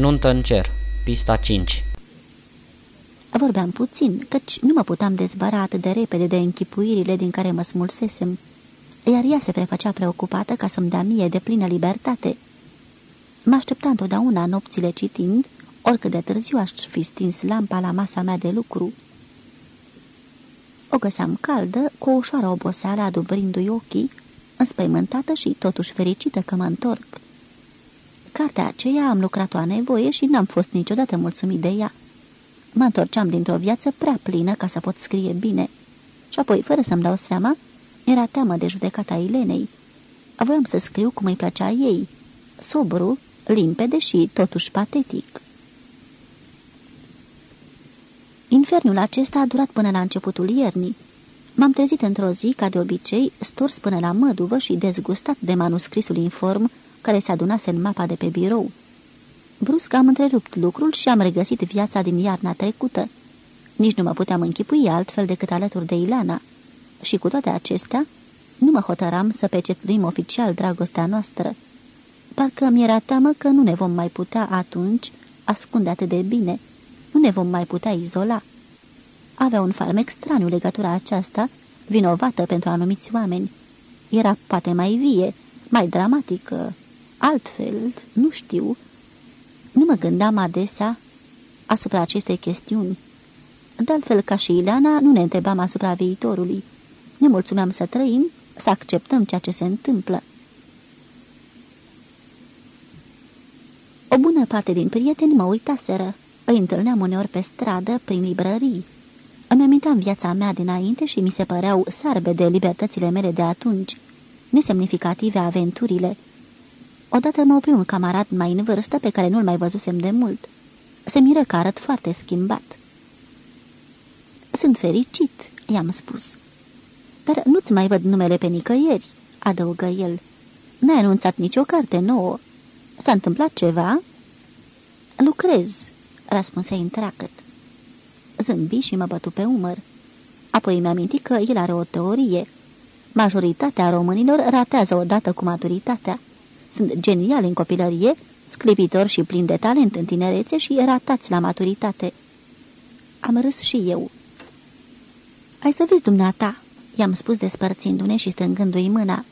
Nuntă în cer, pista 5 Vorbeam puțin, căci nu mă puteam dezbăra atât de repede de închipuirile din care mă smulsesem, iar ea se prefăcea preocupată ca să-mi dea mie de plină libertate. Mă aștepta întotdeauna nopțile citind, oricât de târziu aș fi stins lampa la masa mea de lucru. O găseam caldă, cu o ușoară oboseală adubrindu-i ochii, înspăimântată și totuși fericită că mă întorc. Cartea aceea am lucrat-o a nevoie și n-am fost niciodată mulțumit de ea. Mă întorceam dintr-o viață prea plină ca să pot scrie bine. Și apoi, fără să-mi dau seama, era teamă de judecata Elenei. Voiam să scriu cum îi plăcea ei, sobru, limpede și totuși patetic. Infernul acesta a durat până la începutul iernii. M-am trezit într-o zi, ca de obicei, stors până la măduvă și dezgustat de manuscrisul inform care se adunase în mapa de pe birou. Brusc am întrerupt lucrul și am regăsit viața din iarna trecută. Nici nu mă puteam închipui altfel decât alături de Ilana. Și cu toate acestea, nu mă hotăram să pecetuim oficial dragostea noastră. Parcă mi era teamă că nu ne vom mai putea atunci ascunde atât de bine, nu ne vom mai putea izola. Avea un farmec straniu legătura aceasta, vinovată pentru anumiți oameni. Era poate mai vie, mai dramatică, altfel, nu știu. Nu mă gândeam adesea asupra acestei chestiuni. De altfel, ca și Ileana, nu ne întrebam asupra viitorului. Ne mulțumeam să trăim, să acceptăm ceea ce se întâmplă. O bună parte din prieteni mă uitaseră. Îi întâlneam uneori pe stradă, prin librării. Îmi aminteam viața mea dinainte și mi se păreau sarbe de libertățile mele de atunci, nesemnificative aventurile. Odată mă opri un camarad mai în vârstă pe care nu-l mai văzusem de mult. Se miră că arăt foarte schimbat. Sunt fericit," i-am spus. Dar nu-ți mai văd numele pe nicăieri," adăugă el. N-ai anunțat nicio carte nouă. S-a întâmplat ceva?" Lucrez," răspunse întreacăt. Zâmbi și mă bătu pe umăr. Apoi mi-a amintit că el are o teorie. Majoritatea românilor ratează odată cu maturitatea. Sunt geniali în copilărie, sclipitori și plini de talent în tinerețe și ratați la maturitate. Am râs și eu. Ai să vezi dumneata, i-am spus despărțindu-ne și strângându-i mâna.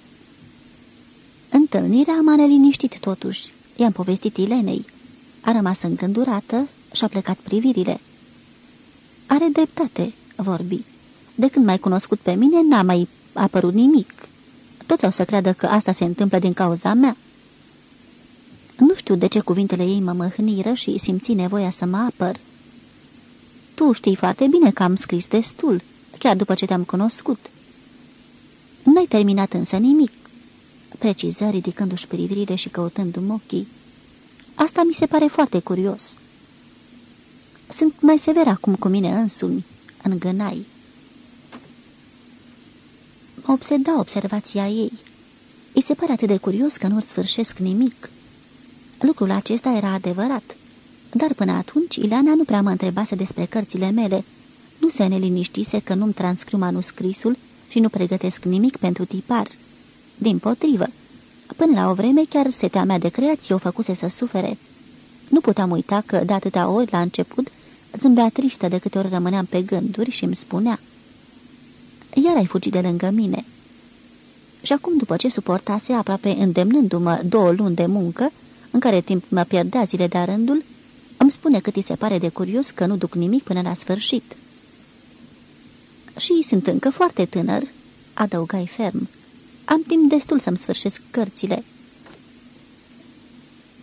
Întâlnirea m-a neliniștit totuși. I-am povestit Ilenei. A rămas îngândurată și-a plecat privirile. Are dreptate, vorbi. De când m-ai cunoscut pe mine, n-a mai apărut nimic. Toți au să creadă că asta se întâmplă din cauza mea. Nu știu de ce cuvintele ei mă măhniră și simți nevoia să mă apăr. Tu știi foarte bine că am scris destul, chiar după ce te-am cunoscut. N-ai terminat însă nimic, preciză ridicându-și privirile și căutându-mi ochii. Asta mi se pare foarte curios. Sunt mai sever acum cu mine însumi, îngânai. Mă obseda observația ei. Îi se pare atât de curios că nu sfârșesc nimic. Lucrul acesta era adevărat, dar până atunci Ileana nu prea mă întrebase despre cărțile mele. Nu se neliniștise că nu-mi transcriu manuscrisul și nu pregătesc nimic pentru tipar. Din potrivă, până la o vreme chiar setea mea de creație o făcuse să sufere. Nu puteam uita că, de atâtea ori la început, zâmbea tristă de câte ori rămâneam pe gânduri și îmi spunea Iar ai fugit de lângă mine." Și acum, după ce suportase aproape îndemnându-mă două luni de muncă, în care timp mă pierdea zile de rândul, îmi spune cât îi se pare de curios că nu duc nimic până la sfârșit. Și sunt încă foarte tânăr, adăugai ferm. Am timp destul să-mi sfârșesc cărțile.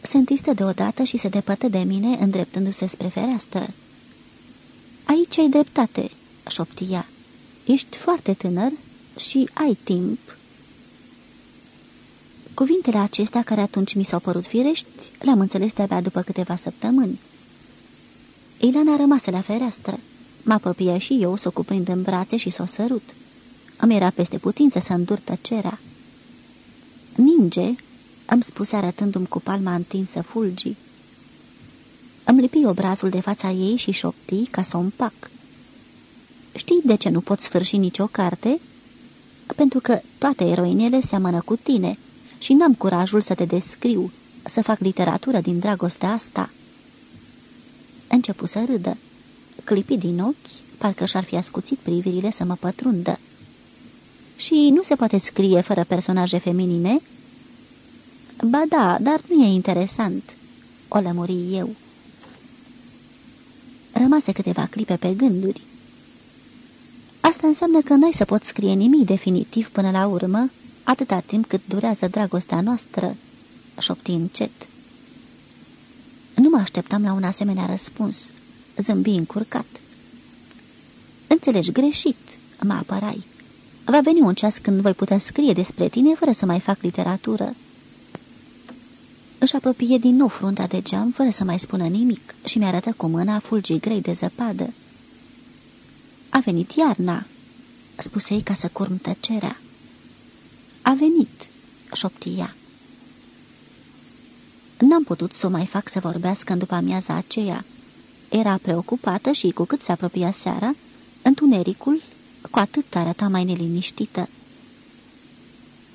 Se întristă deodată și se depărtă de mine, îndreptându-se spre fereastră. Aici ai dreptate," șoptia. Ești foarte tânăr și ai timp." Cuvintele acestea, care atunci mi s-au părut firești, le-am înțeles de-abia după câteva săptămâni. Ilana rămase la fereastră. Mă apropia și eu să o cuprind în brațe și să o sărut. Îmi era peste putință să îndur tăcerea. Ninge, îmi spuse arătându-mi cu palma întinsă fulgii. Îmi lipi obrazul de fața ei și șopti ca să o împac. Știi de ce nu pot sfârși nicio carte? Pentru că toate eroinele seamănă cu tine și n-am curajul să te descriu, să fac literatură din dragostea asta. Începu să râdă. Clipi din ochi, parcă și-ar fi ascuțit privirile să mă pătrundă. Și nu se poate scrie fără personaje feminine?" Ba da, dar nu e interesant," o lămuri eu. Rămase câteva clipe pe gânduri. Asta înseamnă că nu ai să pot scrie nimic definitiv până la urmă, atâta timp cât durează dragostea noastră, șopti încet. Nu mă așteptam la un asemenea răspuns. Zâmbi încurcat. Înțelegi greșit, mă apărai. Va veni un ceas când voi putea scrie despre tine fără să mai fac literatură. Își apropie din nou fruntea de geam fără să mai spună nimic și mi-arătă cu mâna fulgii grei de zăpadă. A venit iarna, spuse ca să curm tăcerea. A venit, șoptia. N-am putut să o mai fac să vorbească în după amiaza aceea. Era preocupată și, cu cât se apropia seara, întunericul cu atât arăta mai neliniștită.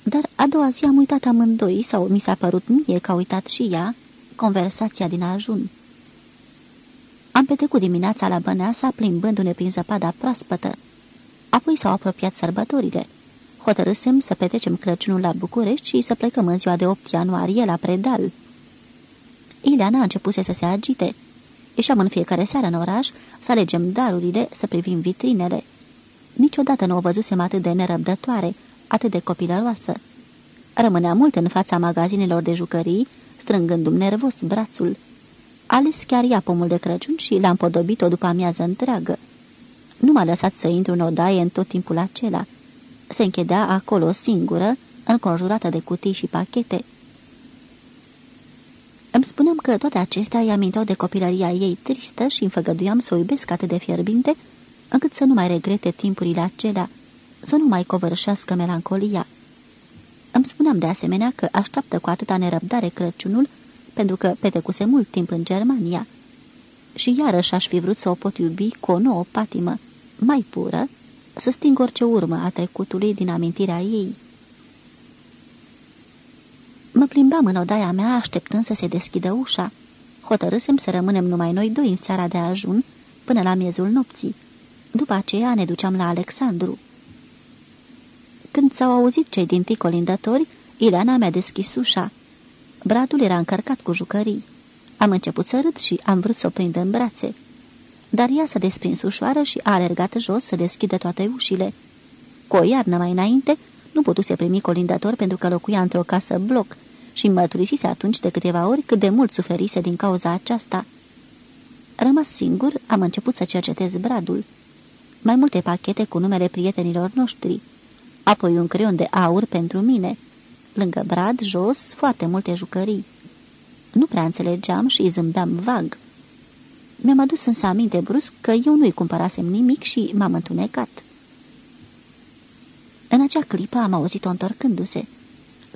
Dar a doua zi am uitat amândoi, sau mi s-a părut mie că a uitat și ea, conversația din ajun. Am petrecut dimineața la Băneasa, plimbându-ne prin zăpada proaspătă. Apoi s-au apropiat sărbătorile. Hotărâsem să petrecem Crăciunul la București și să plecăm în ziua de 8 ianuarie la Predal. Ileana a început să se agite. Ieșeam în fiecare seară în oraș să alegem darurile, să privim vitrinele. Niciodată nu o văzusem atât de nerăbdătoare, atât de copilăroasă. Rămânea mult în fața magazinelor de jucării, strângându-mi nervos brațul. Ales chiar ia pomul de Crăciun și l-am podobit-o după amiază întreagă. Nu m-a lăsat să intru în odaie în tot timpul acela. Se închedea acolo singură, înconjurată de cutii și pachete. Îmi spuneam că toate acestea îi aminteau de copilăria ei tristă și îmi făgăduiam să o iubesc atât de fierbinte, încât să nu mai regrete timpurile acelea, să nu mai covârșească melancolia. Îmi spuneam de asemenea că așteaptă cu atâta nerăbdare Crăciunul, pentru că petrecuse mult timp în Germania. Și iarăși aș fi vrut să o pot iubi cu o nouă patimă, mai pură, să sting orice urmă a trecutului din amintirea ei. Mă plimbam în odaia mea așteptând să se deschidă ușa. Hotărâsem să rămânem numai noi doi în seara de ajun până la miezul nopții. După aceea ne duceam la Alexandru. Când s-au auzit cei din ticolindători, Ileana mi-a deschis ușa. Bradul era încărcat cu jucării. Am început să râd și am vrut să o prind în brațe. Dar ea s-a desprins ușoară și a alergat jos să deschidă toate ușile. Cu o iarnă mai înainte, nu putuse primi colindător pentru că locuia într-o casă bloc și mărturisise atunci de câteva ori cât de mult suferise din cauza aceasta. Rămas singur, am început să cercetez bradul. Mai multe pachete cu numele prietenilor noștri, apoi un creion de aur pentru mine. Lângă brad, jos, foarte multe jucării. Nu prea înțelegeam și zâmbeam vag. Mi-am adus însă aminte brusc că eu nu-i cumpărasem nimic și m-am întunecat. În acea clipă am auzit-o întorcându-se.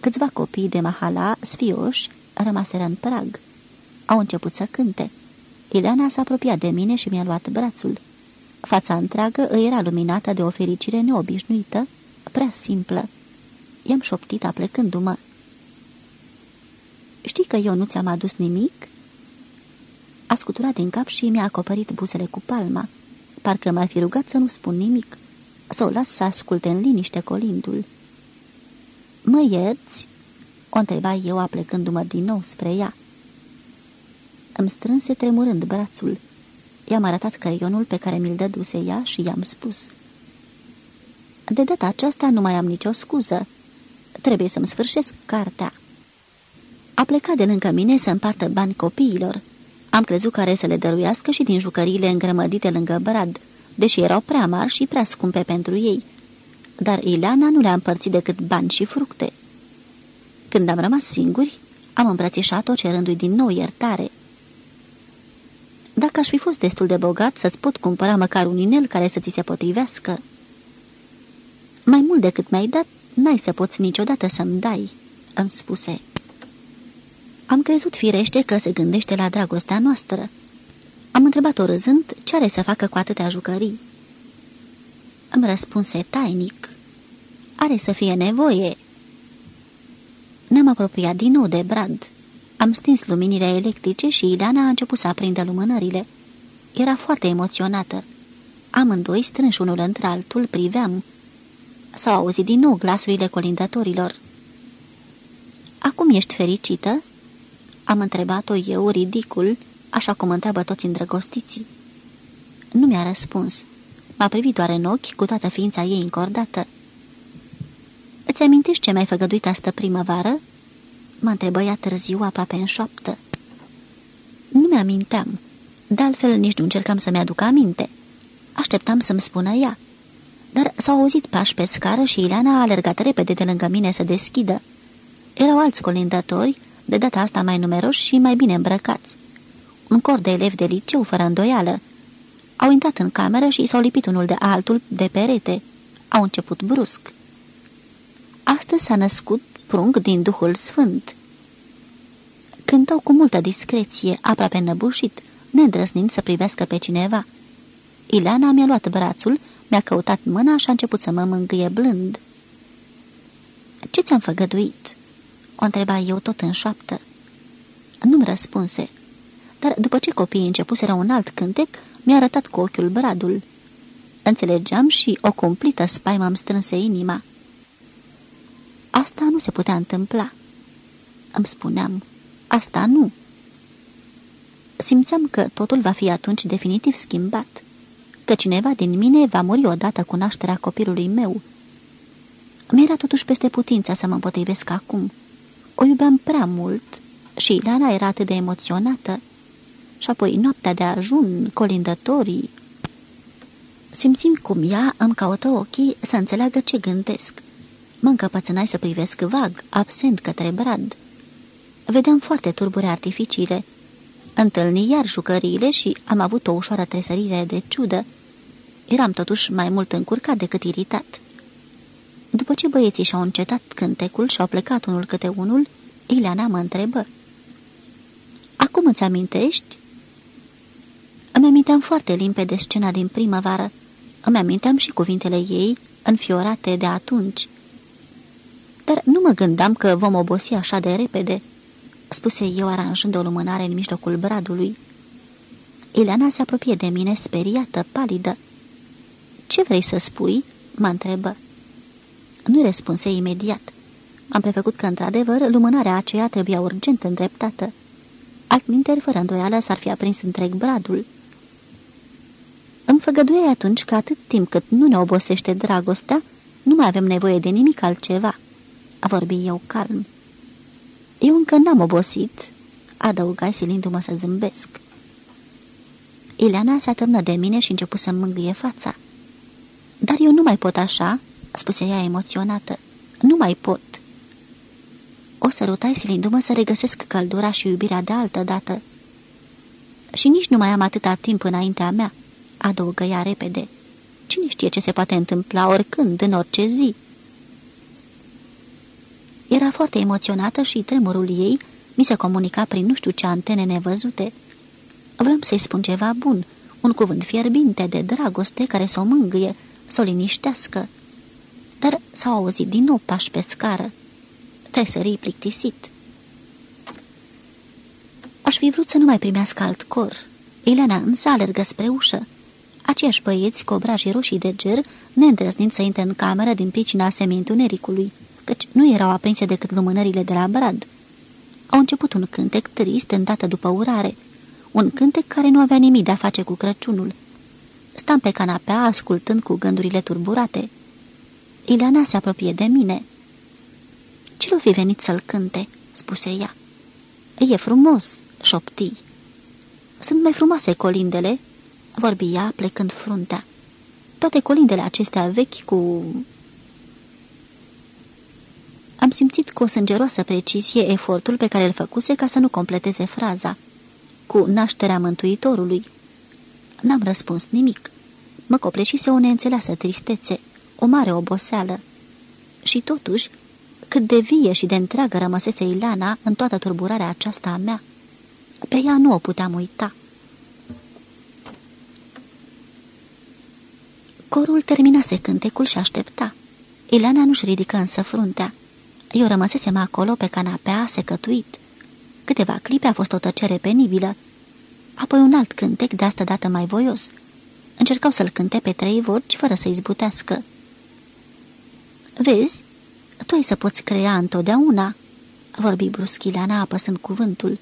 Câțiva copii de mahala, sfioși, rămaseră în prag. Au început să cânte. Ileana s-a apropiat de mine și mi-a luat brațul. Fața întreagă îi era luminată de o fericire neobișnuită, prea simplă. I-am șoptit aplecându-mă. Știi că eu nu ți-am adus nimic?" A scuturat din cap și mi-a acoperit buzele cu palma. Parcă m-ar fi rugat să nu spun nimic să o las să asculte în liniște colindul. Mă ierți?" o întreba eu aplecându-mă din nou spre ea. Îmi strânse tremurând brațul. I-am arătat creionul pe care mi-l dăduse ea și i-am spus. De data aceasta nu mai am nicio scuză. Trebuie să-mi sfârșesc cartea. A plecat de lângă mine să împartă bani copiilor. Am crezut că are să le dăruiască și din jucăriile îngrămădite lângă brad, deși erau prea mari și prea scumpe pentru ei. Dar Ileana nu le-a împărțit decât bani și fructe. Când am rămas singuri, am îmbrățișat-o cerându-i din nou iertare. Dacă aș fi fost destul de bogat să-ți pot cumpăra măcar un inel care să ți se potrivească. Mai mult decât mi-ai dat, n-ai să poți niciodată să-mi dai, îmi spuse. Am crezut firește că se gândește la dragostea noastră, am întrebat-o râzând ce are să facă cu atâtea jucării. Îmi răspunse tainic. Are să fie nevoie. Ne-am apropiat din nou de brad. Am stins luminile electrice și Ileana a început să aprindă lumânările. Era foarte emoționată. Amândoi, strânși unul între altul, priveam. S-au auzit din nou glasurile colindătorilor. Acum ești fericită?" Am întrebat-o eu, ridicul, așa cum întreabă toți îndrăgostiții. Nu mi-a răspuns. M-a privit doar în ochi, cu toată ființa ei încordată. Îți amintești ce mi-ai făgăduit astă primăvară?" Mă întrebă ea târziu, aproape în șoaptă. Nu mi-aminteam. De altfel, nici nu încercam să-mi aduc aminte. Așteptam să-mi spună ea. Dar s-au auzit pași pe scară și Ileana a alergat repede de lângă mine să deschidă. Erau alți colindători, de data asta mai numeroși și mai bine îmbrăcați. Un cor de elevi de liceu, fără îndoială. Au intrat în cameră și s-au lipit unul de altul de perete. Au început brusc. Astăzi s-a născut prunc din Duhul Sfânt. Cântau cu multă discreție, aproape năbușit, neîndrăznind să privească pe cineva. Ileana mi-a luat brațul, mi-a căutat mâna și a început să mă mângâie blând. Ce ți-am făgăduit?" O întreba eu tot în șoaptă. Nu-mi răspunse, dar după ce copiii începuseră un alt cântec, mi-a arătat cu ochiul bradul. Înțelegeam și o cumplită spaimă îmi strânse inima. Asta nu se putea întâmpla. Îmi spuneam, asta nu. Simțeam că totul va fi atunci definitiv schimbat, că cineva din mine va muri odată cu nașterea copilului meu. Mi-era totuși peste putința să mă împotrivesc acum. O iubeam prea mult și Ileana era atât de emoționată. Și apoi noaptea de ajun, colindătorii... Simțim cum ea îmi caută ochii să înțeleagă ce gândesc. Mă încăpățânai să privesc vag, absent către brad. Vedeam foarte turbure artificiile. Întâlni iar jucăriile și am avut o ușoară tresărire de ciudă. Eram totuși mai mult încurcat decât iritat. După ce băieții și-au încetat cântecul și au plecat unul câte unul, Ileana mă întrebă. Acum îți amintești?" Îmi aminteam foarte limpede scena din primăvară. Îmi aminteam și cuvintele ei, înfiorate de atunci. Dar nu mă gândeam că vom obosi așa de repede," spuse eu aranjând o lumânare în mijlocul bradului. Ileana se apropie de mine, speriată, palidă. Ce vrei să spui?" mă întrebă. Nu răspunse imediat. Am prefăcut că, într-adevăr, lumânarea aceea trebuia urgent îndreptată. Altminteri, fără îndoială, s-ar fi aprins întreg bradul. Îmi făgăduie atunci că atât timp cât nu ne obosește dragostea, nu mai avem nevoie de nimic altceva. A vorbi eu calm. Eu încă n-am obosit, adăugai silindu-mă să zâmbesc. Ileana se atârnă de mine și început să mângâie fața. Dar eu nu mai pot așa, spuse ea emoționată. Nu mai pot. O sărutai silindu-mă să regăsesc căldura și iubirea de altă dată. Și nici nu mai am atâta timp înaintea mea, adăugă ea repede. Cine știe ce se poate întâmpla oricând, în orice zi? Era foarte emoționată și tremurul ei mi se comunica prin nu știu ce antene nevăzute. Vreau să-i spun ceva bun, un cuvânt fierbinte de dragoste care să o mângâie, să o liniștească dar s-au auzit din nou pași pe scară. Tresării plictisit. Aș fi vrut să nu mai primească alt cor. Elena însă alergă spre ușă. Aceiași băieți cu obrajii roșii de ger, neîndrăznind să intre în cameră din pricina semi-întunericului, căci nu erau aprinse decât lumânările de la brad. Au început un cântec trist îndată după urare, un cântec care nu avea nimic de a face cu Crăciunul. Stam pe canapea ascultând cu gândurile turburate. Ileana se apropie de mine. Ce-l-o fi venit să-l cânte?" spuse ea. E frumos," șoptii. Sunt mai frumoase colindele," vorbi ea plecând fruntea. Toate colindele acestea vechi cu... Am simțit cu o sângeroasă precizie efortul pe care îl făcuse ca să nu completeze fraza. Cu nașterea Mântuitorului. N-am răspuns nimic. Mă copleșise o neînțeleasă tristețe o mare oboseală. Și totuși, cât de vie și de întreagă rămăsese Ileana în toată turburarea aceasta a mea, pe ea nu o puteam uita. Corul terminase cântecul și aștepta. Ileana nu-și ridică însă fruntea. Eu rămăsesem acolo pe canapea secătuit. Câteva clipe a fost o tăcere penibilă. Apoi un alt cântec, de asta dată mai voios. Încercau să-l cânte pe trei voci, fără să izbutească. Vezi, tu ai să poți crea întotdeauna, vorbi bruschileana apăsând cuvântul.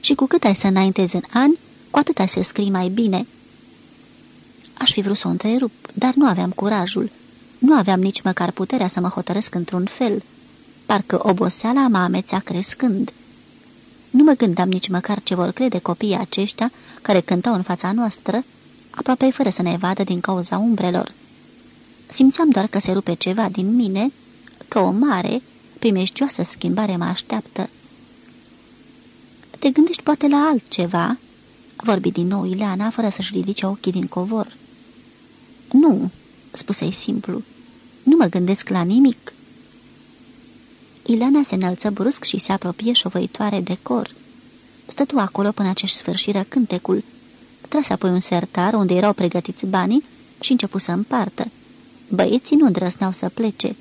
Și cu cât ai să înaintezi în ani, cu atât ai să scrii mai bine. Aș fi vrut să o întrerup, dar nu aveam curajul. Nu aveam nici măcar puterea să mă hotărăsc într-un fel. Parcă oboseala mă amețea crescând. Nu mă gândeam nici măcar ce vor crede copiii aceștia care cântau în fața noastră, aproape fără să ne vadă din cauza umbrelor. Simțeam doar că se rupe ceva din mine, că o mare, primeștioasă schimbare mă așteaptă. Te gândești poate la altceva?" vorbi din nou Ileana, fără să-și ridice ochii din covor. Nu," spuse-i simplu, nu mă gândesc la nimic." Ileana se înălță brusc și se apropie șovăitoare de cor. Stătu acolo până ce-și sfârșiră cântecul. Trase apoi un sertar unde erau pregătiți banii și începu să împartă. Băieții nu îndrăsneau să plece.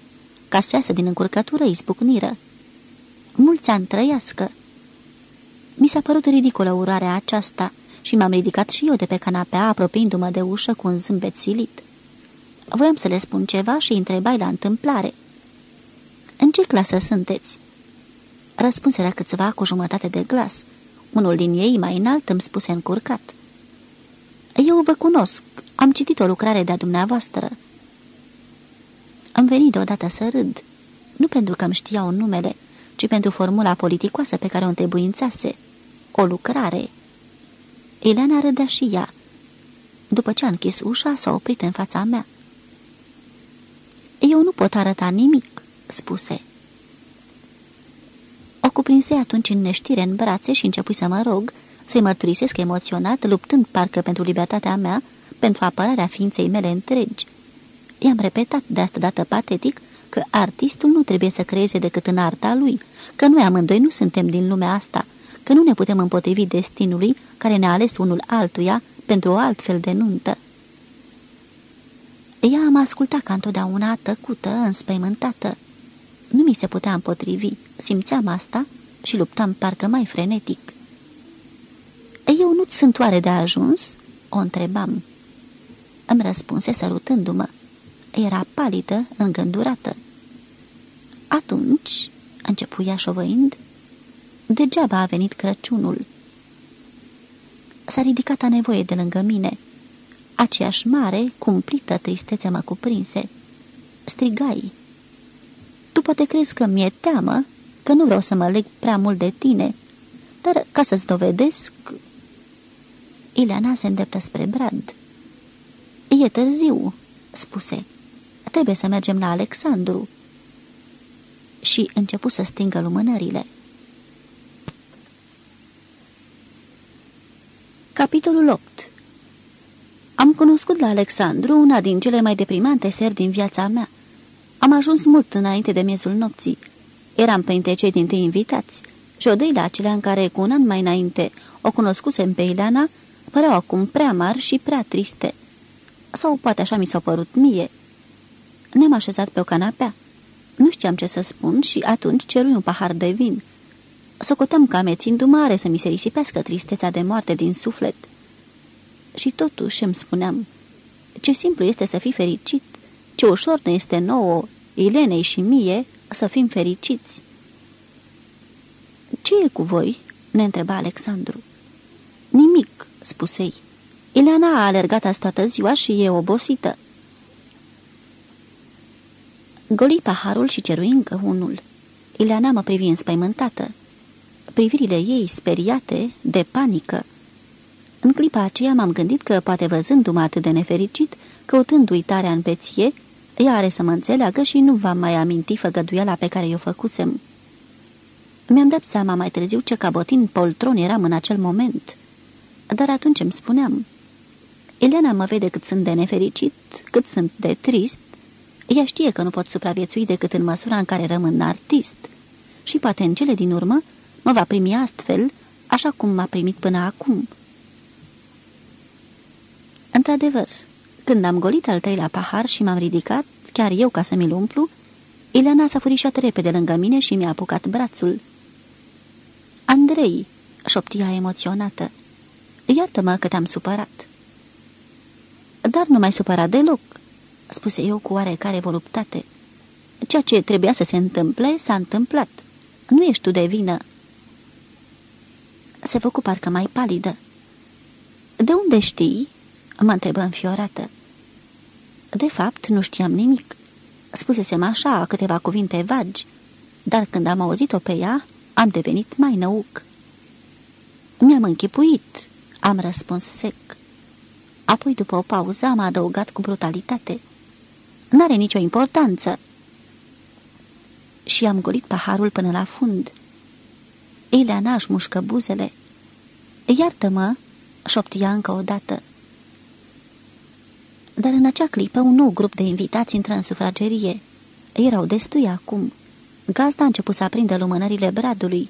Ca să iasă din încurcătură, îi spucniră. Mulți ani trăiască. Mi s-a părut ridicolă urarea aceasta și m-am ridicat și eu de pe canapea, apropiindu-mă de ușă cu un zâmbet silit. Voiam să le spun ceva și întrebai la întâmplare. În ce clasă sunteți?" Răspunserea câțiva cu jumătate de glas. Unul din ei, mai înalt, îmi spuse încurcat. Eu vă cunosc. Am citit o lucrare de-a dumneavoastră." Am venit deodată să râd, nu pentru că îmi știau numele, ci pentru formula politicoasă pe care o întrebuințase. O lucrare. Ileana râdea și ea. După ce a închis ușa, s-a oprit în fața mea. Eu nu pot arăta nimic," spuse. O cuprinse atunci în neștire în brațe și începui să mă rog, să-i mărturisesc emoționat, luptând parcă pentru libertatea mea, pentru apărarea ființei mele întregi. I-am repetat de asta dată patetic că artistul nu trebuie să creeze decât în arta lui, că noi amândoi nu suntem din lumea asta, că nu ne putem împotrivi destinului care ne-a ales unul altuia pentru o altfel de nuntă. Ea am ascultat ca întotdeauna tăcută, înspăimântată. Nu mi se putea împotrivi, simțeam asta și luptam parcă mai frenetic. Eu nu-ți sunt oare de ajuns?" o întrebam. Îmi răspunse sărutându-mă. Era palidă, îngândurată. Atunci, începu ea șovăind, degeaba a venit Crăciunul. S-a ridicat a nevoie de lângă mine. Aceeași mare, cumplită tristețe mă cuprinse. Strigai. Tu poate crezi că mi-e teamă, că nu vreau să mă leg prea mult de tine, dar ca să-ți dovedesc... Ileana se îndreptă spre Brad. E târziu," spuse. Trebuie să mergem la Alexandru." Și începu să stingă lumânările. Capitolul 8 Am cunoscut la Alexandru una din cele mai deprimante seri din viața mea. Am ajuns mult înainte de miezul nopții. Eram printre cei dintre invitați și odăile acelea în care cu un an mai înainte o cunoscusem pe Ileana păreau acum prea mari și prea triste. Sau poate așa mi s-au părut mie. Ne-am așezat pe o canapea. Nu știam ce să spun și atunci cerui un pahar de vin. Socoteam că amețindu-mă are să mi se risipească tristețea de moarte din suflet. Și totuși îmi spuneam, ce simplu este să fii fericit, ce ușor ne este nouă, Ilenei și mie, să fim fericiți. Ce e cu voi?" ne întreba Alexandru. Nimic," spusei. Ileana a alergat azi toată ziua și e obosită. Goli paharul și cerui încă unul. Ileana mă privi înspăimântată. Privirile ei speriate, de panică. În clipa aceea m-am gândit că, poate văzându-mă atât de nefericit, căutând uitarea în peție, ea are să mă înțeleagă și nu va mai aminti făgăduiala pe care i-o făcusem. Mi-am dat seama mai târziu ce cabotin poltron eram în acel moment. Dar atunci îmi spuneam, Elena mă vede cât sunt de nefericit, cât sunt de trist. Ea știe că nu pot supraviețui decât în măsura în care rămân artist. Și poate în cele din urmă mă va primi astfel, așa cum m-a primit până acum. Într-adevăr, când am golit al treilea pahar și m-am ridicat, chiar eu ca să mi-l umplu, Ileana s-a furișat repede lângă mine și mi-a apucat brațul. Andrei!" șoptia emoționată. Iartă-mă că te-am supărat." Dar nu mai supărat deloc," spuse eu cu oarecare voluptate. Ceea ce trebuia să se întâmple, s-a întâmplat. Nu ești tu de vină." Se făcu parcă mai palidă. De unde știi?" mă întrebă înfiorată. De fapt, nu știam nimic. Spusesem așa câteva cuvinte vagi, dar când am auzit-o pe ea, am devenit mai năuc. Mi-am închipuit, am răspuns sec. Apoi, după o pauză, am adăugat cu brutalitate. N-are nicio importanță. Și am golit paharul până la fund. Ileana își mușcă buzele. Iartă-mă, șoptia încă o dată. Dar în acea clipă un nou grup de invitați intră în sufragerie. Erau destui acum. Gazda a început să aprindă lumânările bradului.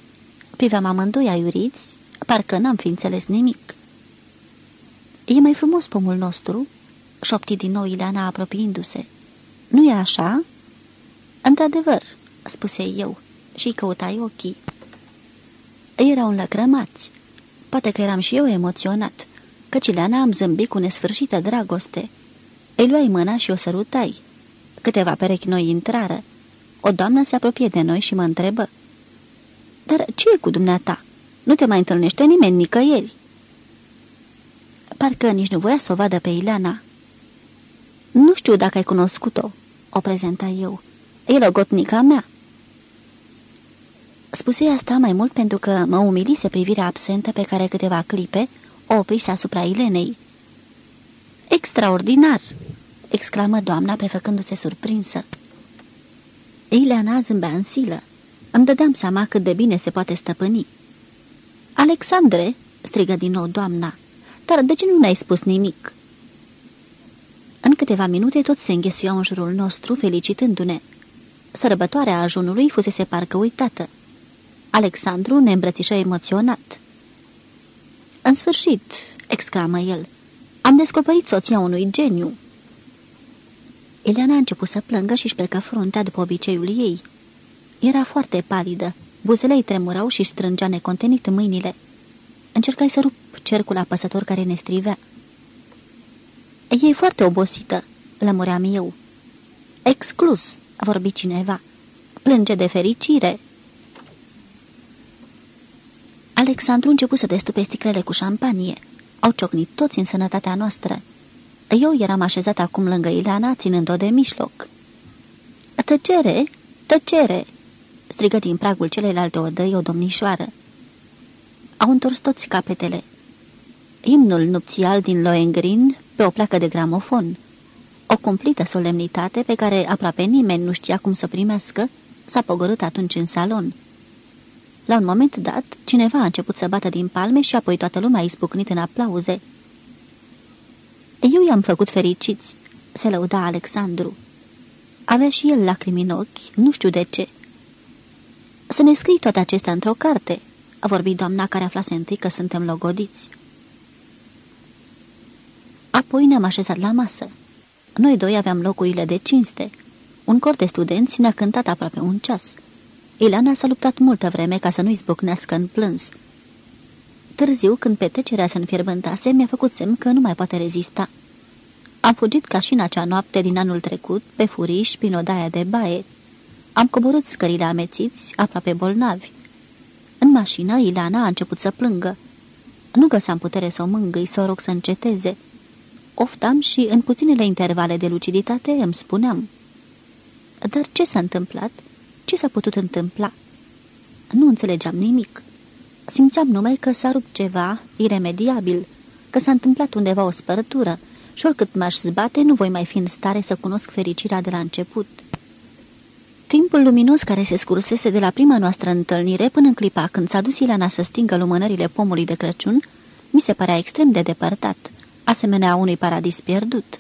Priveam amândoi aiuriți, parcă n-am fi înțeles nimic. E mai frumos pomul nostru?" șopti din nou Ileana apropiindu-se. Nu e așa?" Într-adevăr," spuse eu și căutai ochii. Erau înlăcrămați. Poate că eram și eu emoționat, căci Ileana am zâmbit cu nesfârșită dragoste. Îi luai mâna și o sărutai. Câteva perechi noi intrară. O doamnă se apropie de noi și mă întrebă. Dar ce e cu dumneata? Nu te mai întâlnește nimeni nicăieri." Parcă nici nu voia să o vadă pe Ileana. Nu știu dacă ai cunoscut-o," o prezenta eu. E logotnica mea." Spuse asta mai mult pentru că mă umilise privirea absentă pe care câteva clipe o oprise asupra Ilenei. Extraordinar!" exclamă doamna, prefăcându-se surprinsă. Ileana zâmbea în silă. Îmi dădeam seama cât de bine se poate stăpâni. Alexandre!" strigă din nou doamna. Dar de ce nu ne-ai spus nimic?" În câteva minute tot se înghesuiau în jurul nostru, felicitându-ne. Sărbătoarea ajunului fusese parcă uitată. Alexandru ne îmbrățișă emoționat. În sfârșit!" exclamă el. Am descoperit soția unui geniu." Eliana a început să plângă și-și plecă fruntea după obiceiul ei. Era foarte palidă, buzele îi tremurau și strângea necontenit mâinile. Încercai să rup cercul apăsător care ne strivea. E foarte obosită," lămuream eu. Exclus," a vorbit cineva. Plânge de fericire." Alexandru început să destupe sticlele cu șampanie. Au ciocnit toți în sănătatea noastră. Eu eram așezat acum lângă Ileana, ținând-o de mijloc. Tăcere! Tăcere!" strigă din pragul celelalte odăi o domnișoară. Au întors toți capetele. Imnul nupțial din Lohengrin pe o placă de gramofon. O cumplită solemnitate pe care aproape nimeni nu știa cum să primească, s-a pogorât atunci în salon. La un moment dat, cineva a început să bată din palme și apoi toată lumea a izbucnit în aplauze. Eu i-am făcut fericiți, se lăuda Alexandru. Avea și el lacrimi în ochi, nu știu de ce. Să ne scrii toate acestea într-o carte, a vorbit doamna care aflase întâi că suntem logodiți. Apoi ne-am așezat la masă. Noi doi aveam locurile de cinste. Un cor de studenți ne-a cântat aproape un ceas. Ileana s-a luptat multă vreme ca să nu izbucnească în plâns. Târziu, când petrecerea se înfierbântase, mi-a făcut semn că nu mai poate rezista. Am fugit ca și în acea noapte din anul trecut, pe furiș, prin odaia de baie. Am coborât scările amețiți, aproape bolnavi. În mașină, Ileana a început să plângă. Nu găseam putere să o mângâi, să o rog să înceteze. Oftam și, în puținele intervale de luciditate, îmi spuneam. Dar ce s-a întâmplat? Ce s-a putut întâmpla? Nu înțelegeam nimic. Simțeam numai că s-a rupt ceva iremediabil, că s-a întâmplat undeva o spărătură și oricât m-aș zbate, nu voi mai fi în stare să cunosc fericirea de la început. Timpul luminos care se scursese de la prima noastră întâlnire până în clipa când s-a dus Ileana să stingă lumânările pomului de Crăciun, mi se părea extrem de depărtat, asemenea unui paradis pierdut.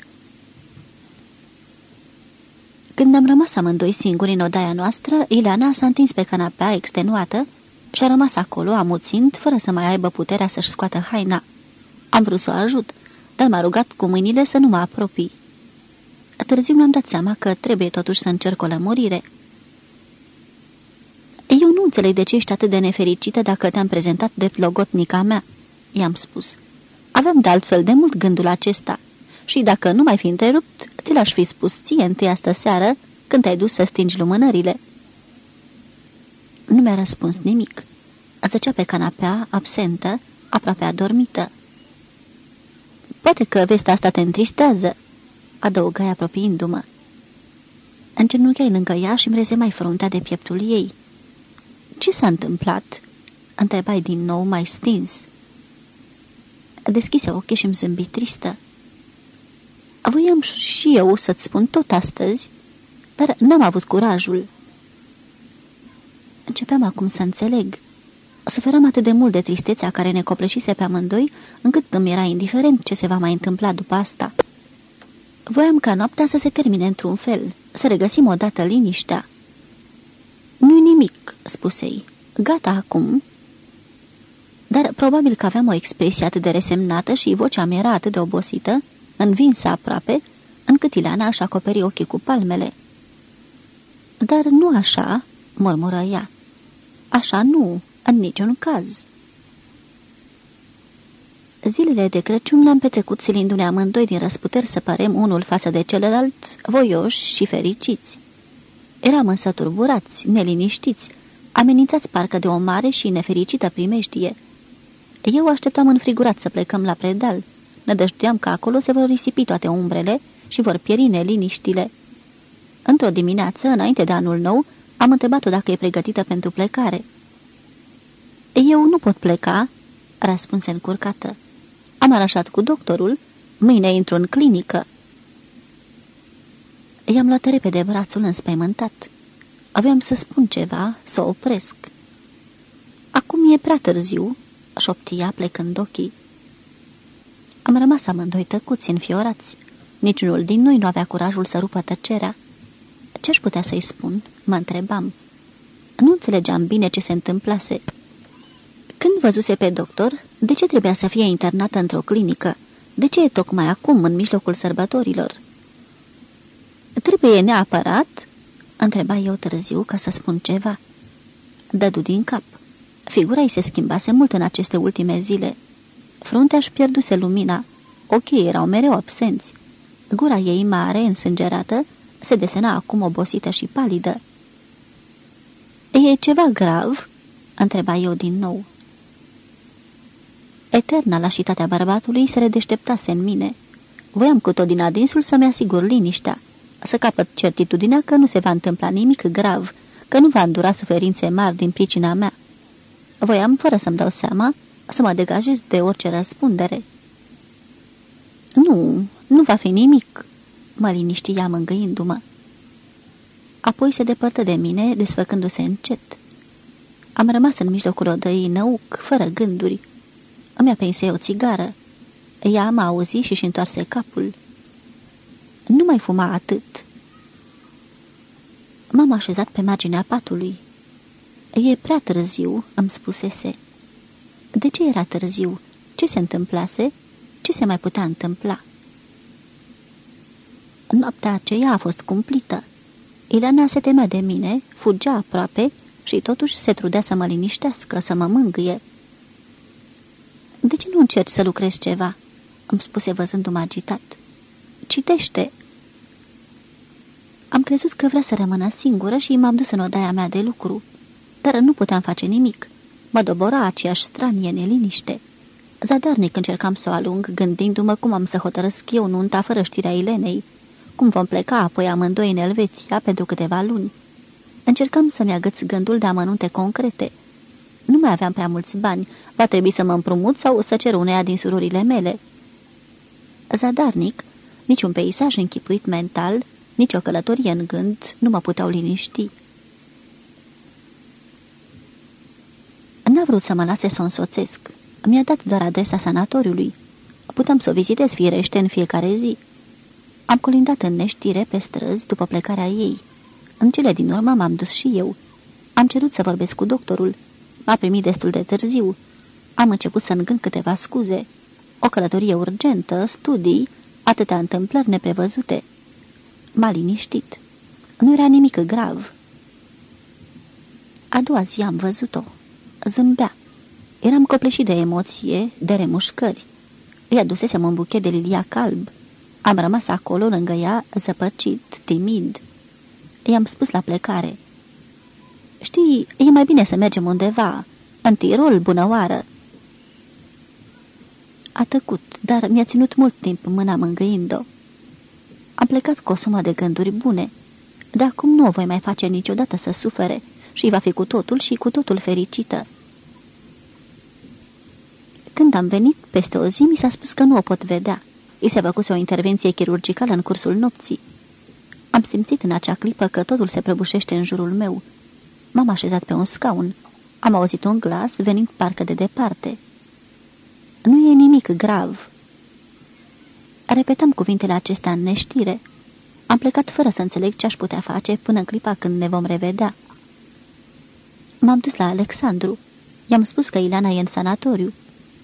Când am rămas amândoi singuri în odaia noastră, Ileana s-a întins pe canapea extenuată și a rămas acolo, amuțind, fără să mai aibă puterea să-și scoată haina. Am vrut să o ajut, dar m-a rugat cu mâinile să nu mă apropii. Târziu mi-am dat seama că trebuie totuși să încerc o lămurire. Eu nu înțeleg de ce ești atât de nefericită dacă te-am prezentat drept logotnica mea," i-am spus. Aveam de altfel de mult gândul acesta și dacă nu mai fi întrerupt, ți l-aș fi spus ție întâi astă seară când te-ai dus să stingi lumânările. Nu mi-a răspuns nimic. Zăcea pe canapea, absentă, aproape adormită. Poate că vestea asta te întristează, adăugai apropiindu-mă. Îngenuncheai lângă ea și îmi mai fruntea de pieptul ei. Ce s-a întâmplat?" întrebai din nou mai stins. Deschise ochii și îmi zâmbi tristă. Voiam și eu să-ți spun tot astăzi, dar n-am avut curajul. Începeam acum să înțeleg. Suferam atât de mult de tristețea care ne copleșise pe amândoi, încât îmi era indiferent ce se va mai întâmpla după asta. Voiam ca noaptea să se termine într-un fel, să regăsim odată liniștea. Nu-i nimic," spusei. Gata acum." Dar probabil că aveam o expresie atât de resemnată și vocea mea era atât de obosită, învinsă aproape, încât Ileana își acoperi ochii cu palmele. Dar nu așa," murmură ea. Așa nu, în niciun caz." Zilele de Crăciun le-am petrecut silindu-ne amândoi din răsputeri să părem unul față de celălalt, voioși și fericiți. Eram însă turburați, neliniștiți, amenințați parcă de o mare și nefericită primejdie. Eu așteptam înfrigurat să plecăm la predal. Nădăjduiam că acolo se vor risipi toate umbrele și vor pieri neliniștile. Într-o dimineață, înainte de anul nou, am întrebat-o dacă e pregătită pentru plecare. Eu nu pot pleca," răspunse încurcată. Am arașat cu doctorul. Mâine intru în clinică." I-am luat repede brațul înspăimântat. Aveam să spun ceva, să o opresc. Acum e prea târziu," șoptia plecând ochii. Am rămas amândoi tăcuți, înfiorați. Niciunul din noi nu avea curajul să rupă tăcerea. Ce-aș putea să-i spun?" mă întrebam. Nu înțelegeam bine ce se întâmplase. Când văzuse pe doctor, de ce trebuia să fie internată într-o clinică? De ce e tocmai acum, în mijlocul sărbătorilor? Trebuie neapărat?" întreba eu târziu ca să spun ceva. Dădu din cap. Figura ei se schimbase mult în aceste ultime zile. Fruntea își pierduse lumina, ochii erau mereu absenți. Gura ei mare, însângerată, se desena acum obosită și palidă. E ceva grav?" întreba eu din nou. Eterna lașitatea bărbatului se redeșteptase în mine. Voiam cu tot din adinsul să-mi asigur liniștea, să capăt certitudinea că nu se va întâmpla nimic grav, că nu va îndura suferințe mari din pricina mea. Voiam, fără să-mi dau seama, să mă degajez de orice răspundere. Nu, nu va fi nimic," mă liniștia mângâindu-mă. Apoi se depărtă de mine, desfăcându-se încet. Am rămas în mijlocul odăii năuc, fără gânduri, îmi aprinse o țigară. Ea m-a auzit și-și întoarse capul. Nu mai fuma atât. M-am așezat pe marginea patului. E prea târziu, îmi spusese. De ce era târziu? Ce se întâmplase? Ce se mai putea întâmpla? Noaptea aceea a fost cumplită. Ileana se temea de mine, fugea aproape și totuși se trudea să mă liniștească, să mă mângâie. De ce nu încerci să lucrezi ceva?" îmi spuse văzându-mă agitat. Citește!" Am crezut că vrea să rămână singură și m-am dus în odaia mea de lucru, dar nu puteam face nimic. Mă dobora aceeași stranie neliniște. Zadarnic încercam să o alung, gândindu-mă cum am să hotărăsc eu nunta fără știrea Ilenei, cum vom pleca apoi amândoi în Elveția pentru câteva luni. Încercam să-mi agăț gândul de amănunte concrete – nu mai aveam prea mulți bani. Va trebui să mă împrumut sau să cer uneia din surorile mele. Zadarnic, nici un peisaj închipuit mental, nici o călătorie în gând nu mă puteau liniști. N-a vrut să mă lase să o însoțesc. Mi-a dat doar adresa sanatoriului. Puteam să o vizitez firește în fiecare zi. Am colindat în neștire pe străzi după plecarea ei. În cele din urmă m-am dus și eu. Am cerut să vorbesc cu doctorul. M-a primit destul de târziu. Am început să îngând câteva scuze. O călătorie urgentă, studii, atâtea întâmplări neprevăzute. M-a liniștit. Nu era nimic grav. A doua zi am văzut-o. Zâmbea. Eram copleșit de emoție, de remușcări. Îi adusesem un buchet de lilia calb. Am rămas acolo lângă ea, zăpăcit, timid. I-am spus la plecare. Știi, e mai bine să mergem undeva, în Tirol, bună oară. A tăcut, dar mi-a ținut mult timp mâna mângâind-o. Am plecat cu o sumă de gânduri bune. De acum nu o voi mai face niciodată să sufere și va fi cu totul și cu totul fericită. Când am venit, peste o zi, mi s-a spus că nu o pot vedea. I se făcuse o intervenție chirurgicală în cursul nopții. Am simțit în acea clipă că totul se prăbușește în jurul meu. M-am așezat pe un scaun. Am auzit un glas venind parcă de departe. Nu e nimic grav. Repetăm cuvintele acestea în neștire. Am plecat fără să înțeleg ce aș putea face până în clipa când ne vom revedea. M-am dus la Alexandru. I-am spus că Ileana e în sanatoriu.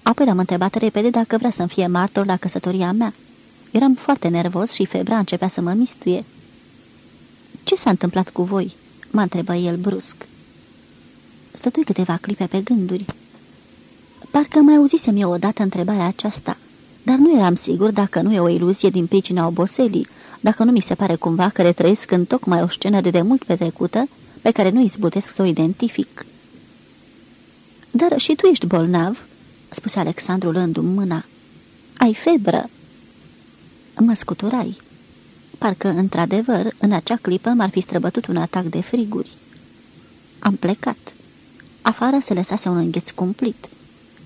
Apoi l-am întrebat repede dacă vrea să-mi fie martor la căsătoria mea. Eram foarte nervos și febra începea să mă mistuie. Ce s-a întâmplat cu voi?" m-a întrebat el brusc. Stătui câteva clipe pe gânduri. Parcă mai auzisem eu odată întrebarea aceasta, dar nu eram sigur dacă nu e o iluzie din pricina oboselii, dacă nu mi se pare cumva că retrăiesc în tocmai o scenă de demult petrecută, pe care nu izbutesc să o identific. Dar și tu ești bolnav?" spuse Alexandru luându-mi mâna. Ai febră?" Mă scuturai. Parcă, într-adevăr, în acea clipă m-ar fi străbătut un atac de friguri. Am plecat. Afară se lăsase un îngheț cumplit.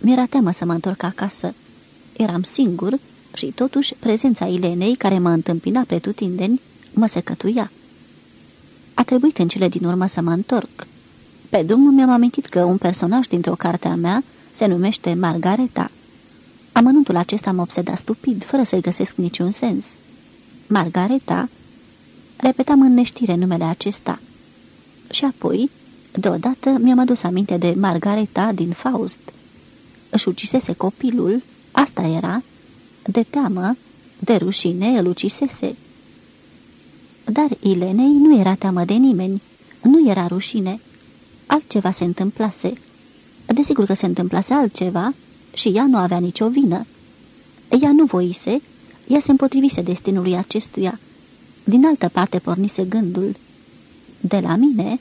Mi-era teamă să mă întorc acasă. Eram singur și totuși prezența Ilenei, care mă întâmpina pretutindeni, mă secătuia. A trebuit în cele din urmă să mă întorc. Pe drum mi-am amintit că un personaj dintr-o carte a mea se numește Margareta. Amănuntul acesta mă obseda stupid, fără să-i găsesc niciun sens. Margareta? Repetam în neștire numele acesta. Și apoi, deodată, mi-am adus aminte de Margareta din Faust. Își ucisese copilul, asta era, de teamă, de rușine îl ucisese. Dar Ilenei nu era teamă de nimeni, nu era rușine. Altceva se întâmplase. Desigur că se întâmplase altceva și ea nu avea nicio vină. Ea nu voise, ea se împotrivise destinului acestuia. Din altă parte pornise gândul. De la mine?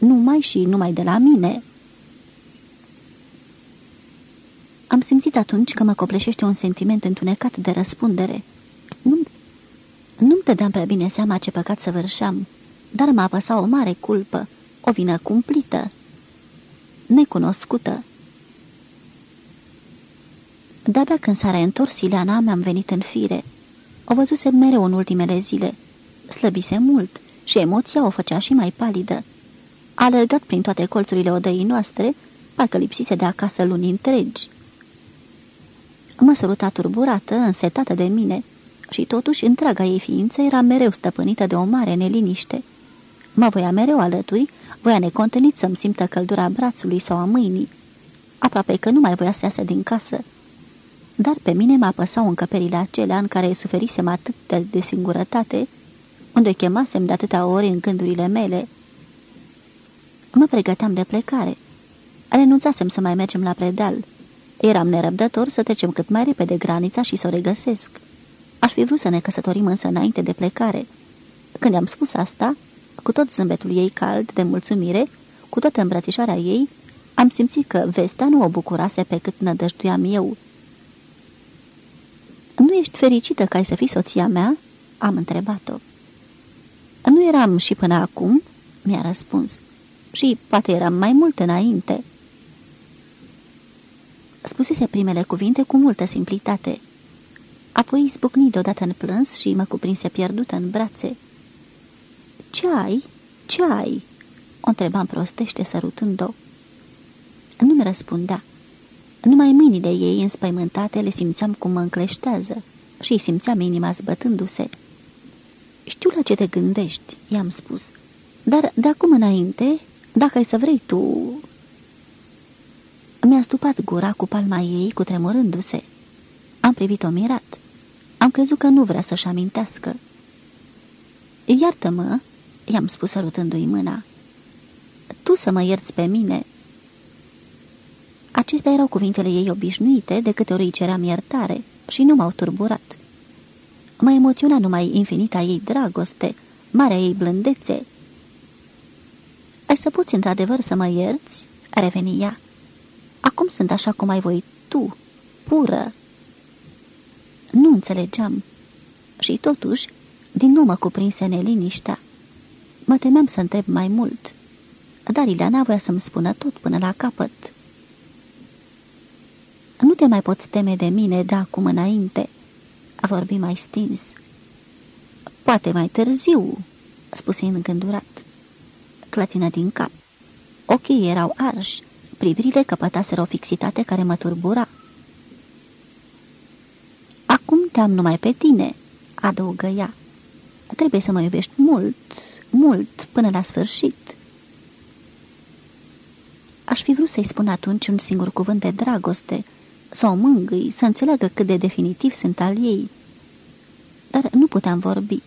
Numai și numai de la mine. Am simțit atunci că mă copleșește un sentiment întunecat de răspundere. Nu, nu-mi dădeam prea bine seama ce păcat să vârșeam, dar mă apăsa o mare culpă, o vină cumplită, necunoscută. De-abia când s-a reîntors Ileana, mi-am venit în fire. O văzuse mereu în ultimele zile. Slăbise mult și emoția o făcea și mai palidă. A alergat prin toate colțurile odăii noastre, parcă lipsise de acasă luni întregi. Mă săruta turburată, însetată de mine, și totuși întreaga ei ființă era mereu stăpânită de o mare neliniște. Mă voia mereu alături, voia necontenit să-mi simtă căldura brațului sau a mâinii. Aproape că nu mai voia să iasă din casă. Dar pe mine mă apăsau încăperile acelea în care suferisem atât de, de singurătate, unde chemasem de atâtea ori în gândurile mele. Mă pregăteam de plecare. Renunțasem să mai mergem la predeal. Eram nerăbdător să trecem cât mai repede granița și să o regăsesc. Aș fi vrut să ne căsătorim însă înainte de plecare. Când am spus asta, cu tot zâmbetul ei cald de mulțumire, cu toată îmbrățișarea ei, am simțit că vestea nu o bucurase pe cât nădăjduiam eu. Nu ești fericită că ai să fii soția mea?" am întrebat-o. Nu eram și până acum?" mi-a răspuns. Și poate eram mai mult înainte." Spusese primele cuvinte cu multă simplitate. Apoi izbucni deodată în plâns și mă cuprinse pierdută în brațe. Ce ai? Ce ai?" o întrebam prostește sărutând-o. Nu-mi răspundea. Numai mâinile ei înspăimântate le simțeam cum mă încleștează și îi simțeam inima zbătându-se. Știu la ce te gândești," i-am spus, dar de acum înainte, dacă ai să vrei tu, mi-a stupat gura cu palma ei, cu tremurându-se. Am privit-o mirat. Am crezut că nu vrea să-și amintească. Iartă-mă, i-am spus sărutându-i mâna. Tu să mă ierți pe mine. Acestea erau cuvintele ei obișnuite, de câte ori îi ceream iertare, și nu m-au turburat. Mă emoționa numai infinita ei dragoste, marea ei blândețe. Ai să poți într-adevăr să mă ierți?" reveni ea. Acum sunt așa cum ai voit tu, pură." Nu înțelegeam. Și totuși, din nou mă cuprinse neliniștea. Mă temeam să întreb mai mult, dar Ileana voia să-mi spună tot până la capăt. Nu te mai poți teme de mine de acum înainte," a vorbit mai stins. Poate mai târziu," spuse îngândurat. Clătină din cap. Ochii erau arși, privirile căpătaseră o fixitate care mă turbura. Acum te-am numai pe tine," adăugă ea. Trebuie să mă iubești mult, mult, până la sfârșit." Aș fi vrut să-i spun atunci un singur cuvânt de dragoste, să o mângâi, să înțeleagă cât de definitiv sunt al ei. Dar nu puteam vorbi.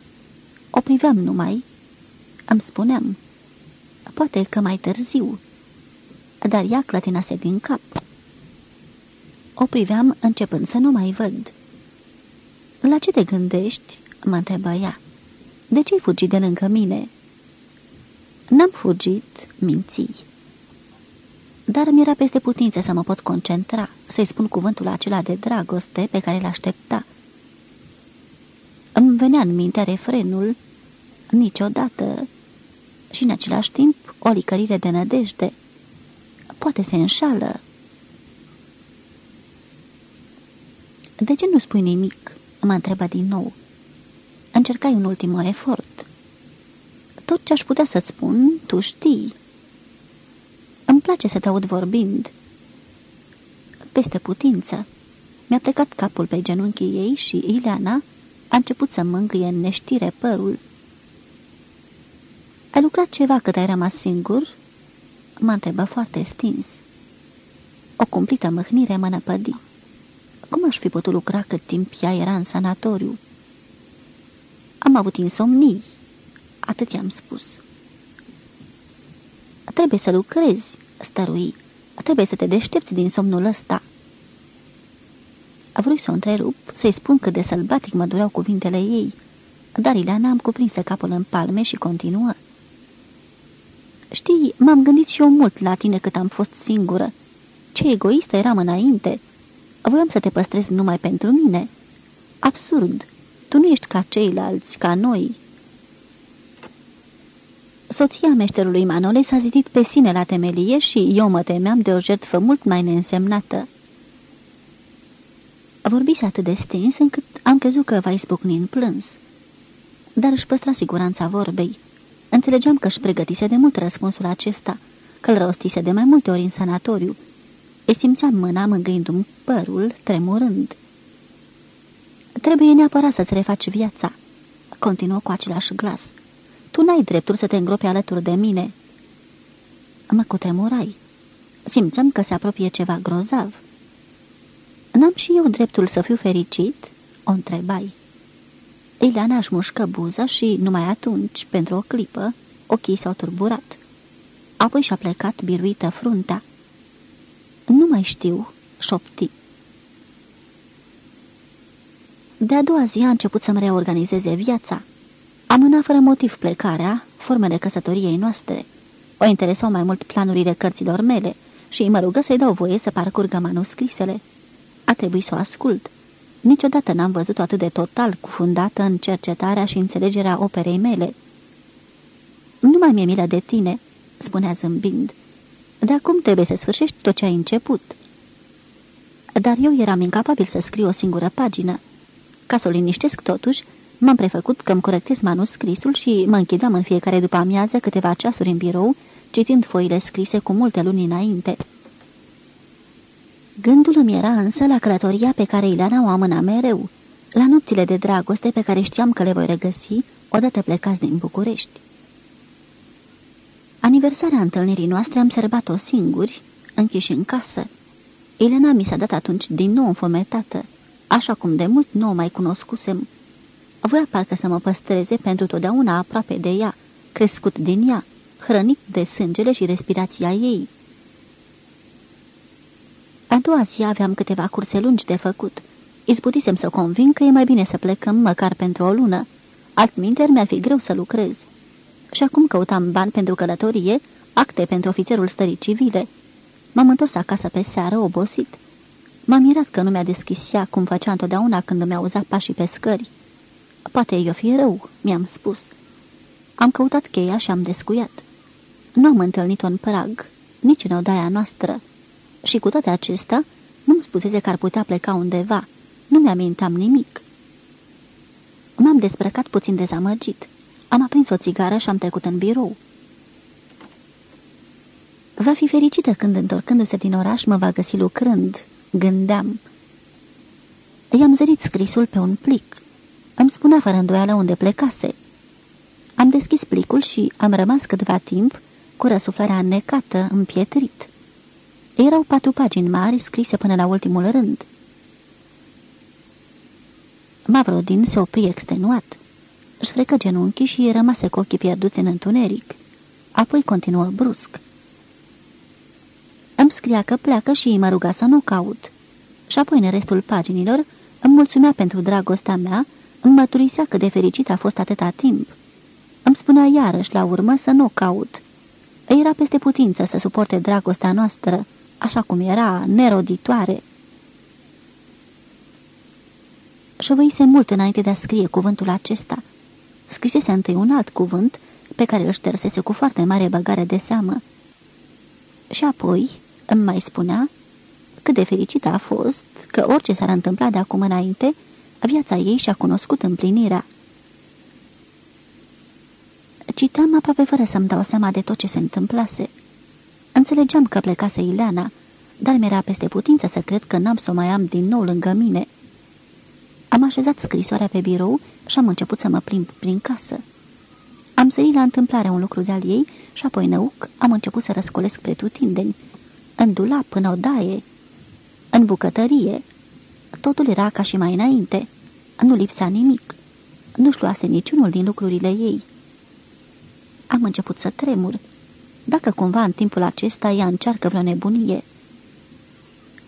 O priveam numai. Îmi spuneam, poate că mai târziu. Dar ea clătinase din cap. O priveam începând să nu mai văd. La ce te gândești?" mă întrebă ea. De ce-ai fugit de lângă mine?" N-am fugit, minții. Dar mi-era peste putință să mă pot concentra, să-i spun cuvântul acela de dragoste pe care l-aștepta. Îmi venea în minte refrenul, niciodată, și în același timp o licărire de nădejde. Poate se înșală. De ce nu spui nimic?" Mă întreba din nou. Încercai un ultim efort. Tot ce aș putea să-ți spun, tu știi." Îmi place să te aud vorbind." Peste putință. Mi-a plecat capul pe genunchii ei și Ileana a început să mângâie în neștire părul. Ai lucrat ceva cât ai rămas singur?" Mă întrebă foarte stins. O cumplită mâhnire mă năpădi. Cum aș fi putut lucra cât timp ea era în sanatoriu? Am avut insomnii, atât i-am spus. Trebuie să lucrezi, stărui. Trebuie să te deștepți din somnul ăsta. A vrut să o întrerup, să-i spun cât de sălbatic mă dureau cuvintele ei, dar Ileana am cuprins capul în palme și continuă. Știi, m-am gândit și eu mult la tine cât am fost singură. Ce egoistă eram înainte. Voiam să te păstrez numai pentru mine. Absurd. Tu nu ești ca ceilalți, ca noi, Soția meșterului Manole s-a zidit pe sine la temelie și eu mă temeam de o jertfă mult mai neînsemnată. Vorbise atât de stins încât am crezut că va izbucni în plâns. Dar își păstra siguranța vorbei. Înțelegeam că își pregătise de mult răspunsul acesta, că îl rostise de mai multe ori în sanatoriu. Îi simțeam mâna mângâindu-mi părul, tremurând. Trebuie neapărat să-ți refaci viața, continuă cu același glas. Tu n-ai dreptul să te îngropi alături de mine." Mă cutremurai. Simțeam că se apropie ceva grozav. N-am și eu dreptul să fiu fericit?" o întrebai. Ileana își mușcă buza și, numai atunci, pentru o clipă, ochii s-au turburat. Apoi și-a plecat biruită fruntea. Nu mai știu," șopti. De-a doua zi a început să-mi reorganizeze viața. Amâna fără motiv plecarea, formele căsătoriei noastre. O interesau mai mult planurile cărților mele și mă rugă să-i dau voie să parcurgă manuscrisele. A trebuit să o ascult. Niciodată n-am văzut-o atât de total cufundată în cercetarea și înțelegerea operei mele. Nu mai mi-e milă de tine," spunea zâmbind. De acum trebuie să sfârșești tot ce ai început." Dar eu eram incapabil să scriu o singură pagină. Ca să o liniștesc totuși, M-am prefăcut că îmi corectez manuscrisul și mă închideam în fiecare după amiază câteva ceasuri în birou, citind foile scrise cu multe luni înainte. Gândul îmi era însă la călătoria pe care Ileana o amâna mereu, la nopțile de dragoste pe care știam că le voi regăsi odată plecați din București. Aniversarea întâlnirii noastre am sărbat-o singuri, închiși în casă. Elena mi s-a dat atunci din nou înfometată, așa cum de mult nu o mai cunoscusem, Voia parcă să mă păstreze pentru totdeauna aproape de ea, crescut din ea, hrănit de sângele și respirația ei. A doua zi aveam câteva curse lungi de făcut. Izbutisem să conving că e mai bine să plecăm măcar pentru o lună. Altminter mi-ar fi greu să lucrez. Și acum căutam bani pentru călătorie, acte pentru ofițerul stării civile. M-am întors acasă pe seară, obosit. M-am mirat că nu mi-a deschis ea cum făcea întotdeauna când îmi auzea pașii pe scări. Poate i-o fi rău, mi-am spus. Am căutat cheia și am descuiat. Nu am întâlnit-o în prag, nici în odaia noastră. Și cu toate acestea, nu-mi spusese că ar putea pleca undeva. Nu mi-amintam nimic. M-am dezbrăcat puțin dezamăgit. Am aprins o țigară și am trecut în birou. Va fi fericită când, întorcându-se din oraș, mă va găsi lucrând, gândeam. I-am zărit scrisul pe un plic. Îmi spunea fără îndoială unde plecase. Am deschis plicul și am rămas câtva timp cu răsuflarea înnecată, împietrit. Erau patru pagini mari scrise până la ultimul rând. Mavrodin se opri extenuat. Își frecă genunchii și rămase cu ochii pierduți în întuneric. Apoi continuă brusc. Îmi scria că pleacă și mă ruga să nu caut. Și apoi în restul paginilor îmi mulțumea pentru dragostea mea, îmi măturisea cât de fericit a fost atâta timp. Îmi spunea iarăși la urmă să nu caut. Era peste putință să suporte dragostea noastră, așa cum era, neroditoare. Șovăise mult înainte de a scrie cuvântul acesta. Scrisese întâi un alt cuvânt, pe care îl ștersese cu foarte mare băgare de seamă. Și apoi îmi mai spunea cât de fericită a fost că orice s-ar întâmpla de acum înainte, viața ei și-a cunoscut împlinirea. Citam aproape fără să-mi dau seama de tot ce se întâmplase. Înțelegeam că plecase Ileana, dar mi-era peste putință să cred că n-am să o mai am din nou lângă mine. Am așezat scrisoarea pe birou și am început să mă plimb prin casă. Am sărit la întâmplare un lucru de-al ei și apoi năuc am început să răscolesc pretutindeni. În dulap, în odaie, în bucătărie. Totul era ca și mai înainte. Nu lipsea nimic. Nu-și luase niciunul din lucrurile ei. Am început să tremur. Dacă cumva în timpul acesta ea încearcă vreo nebunie.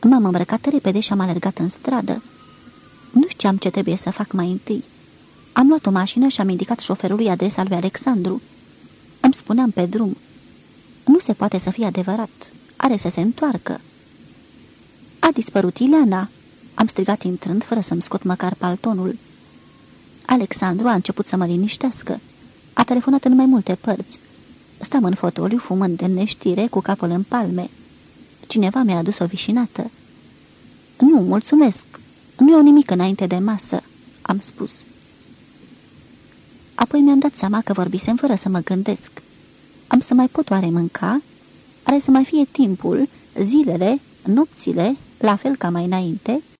M-am îmbrăcat repede și am alergat în stradă. Nu știam ce trebuie să fac mai întâi. Am luat o mașină și am indicat șoferului adresa lui Alexandru. Îmi spuneam pe drum. Nu se poate să fie adevărat. Are să se întoarcă. A dispărut Ileana!" Am strigat intrând, fără să-mi scot măcar paltonul. Alexandru a început să mă liniștească. A telefonat în mai multe părți. Stam în fotoliu, fumând de neștire, cu capul în palme. Cineva mi-a adus o vișinată. Nu, mulțumesc. Nu iau nimic înainte de masă," am spus. Apoi mi-am dat seama că vorbisem fără să mă gândesc. Am să mai pot oare mânca? Are să mai fie timpul, zilele, nopțile, la fel ca mai înainte,